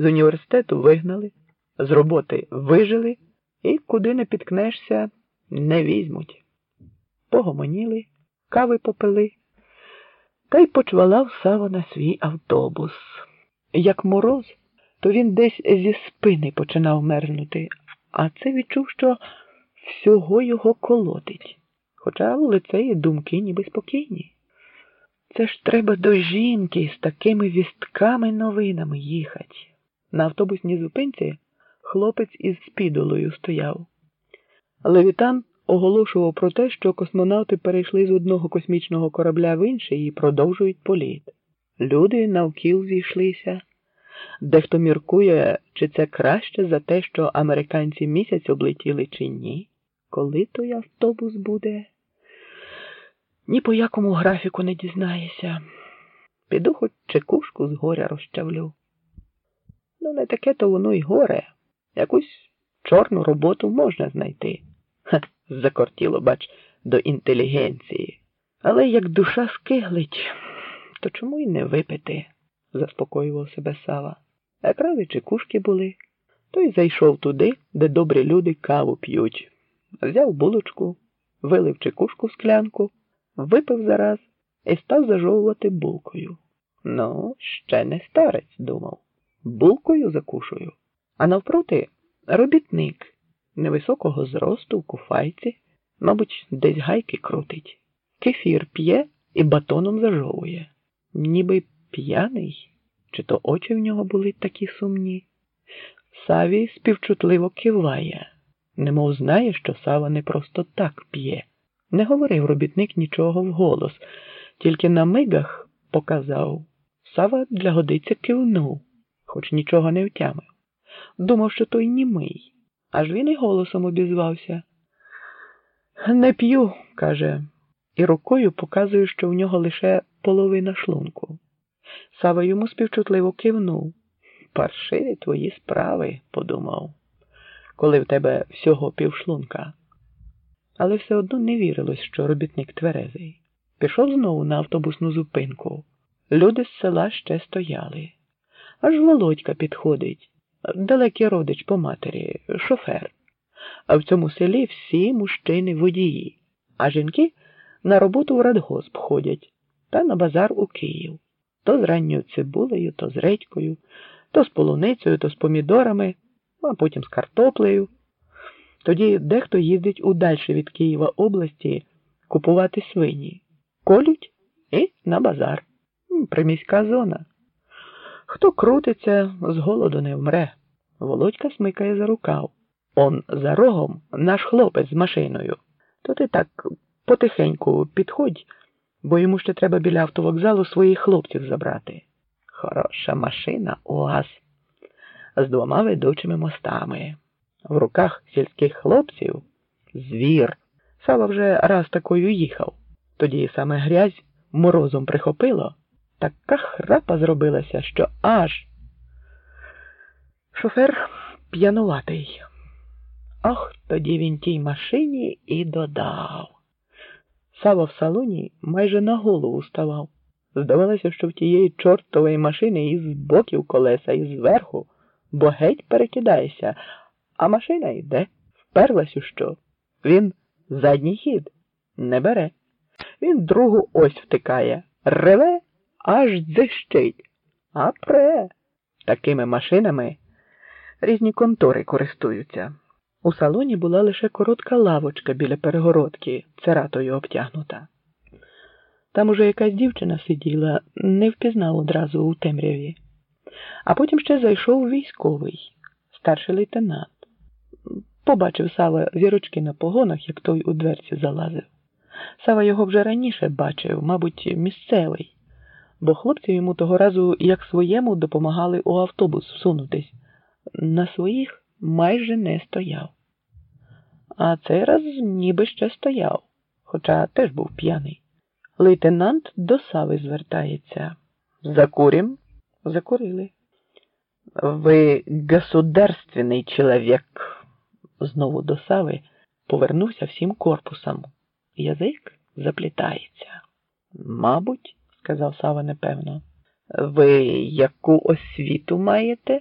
З університету вигнали, з роботи вижили і куди не підкнешся, не візьмуть. Погомоніли, кави попили, та й почвалав Сава на свій автобус. Як мороз, то він десь зі спини починав мерзнути, а це відчув, що всього його колотить. Хоча в лицеї думки ніби спокійні. Це ж треба до жінки з такими вістками новинами їхати. На автобусній зупинці хлопець із спідолою стояв. Левітан оголошував про те, що космонавти перейшли з одного космічного корабля в інший і продовжують політ. Люди навкіл зійшлися. Дехто міркує, чи це краще за те, що американці місяць облетіли, чи ні. Коли той автобус буде? Ні по якому графіку не дізнаєшся. Піду хоч чекушку з горя розчавлю. Ну, не таке то воно й горе. Якусь чорну роботу можна знайти. Ха, закортіло, бач, до інтелігенції. Але як душа скиглить, то чому й не випити? заспокоював себе Сава. Якраз і чекушки були. Той зайшов туди, де добрі люди каву п'ють. Взяв булочку, вилив чекушку в склянку, випив зараз і став зажовувати булкою. Ну, ще не старець, думав. Булкою закушую. А навпроти робітник невисокого зросту в куфайці, мабуть, десь гайки крутить. Кефір п'є і батоном зажовує. Ніби п'яний, чи то очі в нього були такі сумні. Саві співчутливо киває, немов знає, що Сава не просто так п'є. Не говорив робітник нічого вголос, тільки на мигах показав. Сава для годиця кивнув, хоч нічого не втямив. Думав, що той німий, аж він і голосом обізвався. Не п'ю, каже, і рукою показує, що в нього лише половина шлунку. Сава йому співчутливо кивнув. Паршиві твої справи, подумав, коли в тебе всього півшлунка. Але все одно не вірилось, що робітник тверезий. Пішов знову на автобусну зупинку. Люди з села ще стояли. Аж Володька підходить, далекий родич по матері, шофер. А в цьому селі всі мужчини водії, а жінки на роботу в радгосп ходять та на базар у Київ. То з ранньою цибулею, то з редькою, то з полуницею, то з помідорами, а потім з картоплею. Тоді дехто їздить удальше від Києва області купувати свині, колють і на базар. Приміська зона. Хто крутиться, з голоду не вмре. Володька смикає за рукав. Он за рогом наш хлопець з машиною. То ти так потихеньку підходь, бо йому ще треба біля автовокзалу своїх хлопців забрати. Хороша машина УАЗ з двома ведучими мостами. В руках сільських хлопців звір. Сава вже раз такою їхав. Тоді саме грязь морозом прихопило, така храпа зробилася, що аж. Шофер п'януватий. Ах, тоді він тій машині і додав. Сава в салоні майже на голову ставав. Здавалося, що в тієї чортової машини і з боків колеса, і зверху, бо геть перекидаєшся, а машина йде, вперлась у що. Він задній хід не бере. Він другу ось втикає, реве, аж дзищить. А пре. Такими машинами різні контори користуються. У салоні була лише коротка лавочка біля перегородки, цератою обтягнута. Там уже якась дівчина сиділа, не впізнав одразу у темряві. А потім ще зайшов військовий, старший лейтенант. Побачив Сава зірочки на погонах, як той у дверці залазив. Сава його вже раніше бачив, мабуть, місцевий, бо хлопці йому того разу, як своєму, допомагали у автобус всунутись. На своїх майже не стояв. А цей раз ніби ще стояв, хоча теж був п'яний. Лейтенант до Сави звертається. Закурим? Закурили. Ви государственний чоловік, знову до Сави повернувся всім корпусом. Язик заплітається. Мабуть, сказав Сава непевно. Ви яку освіту маєте?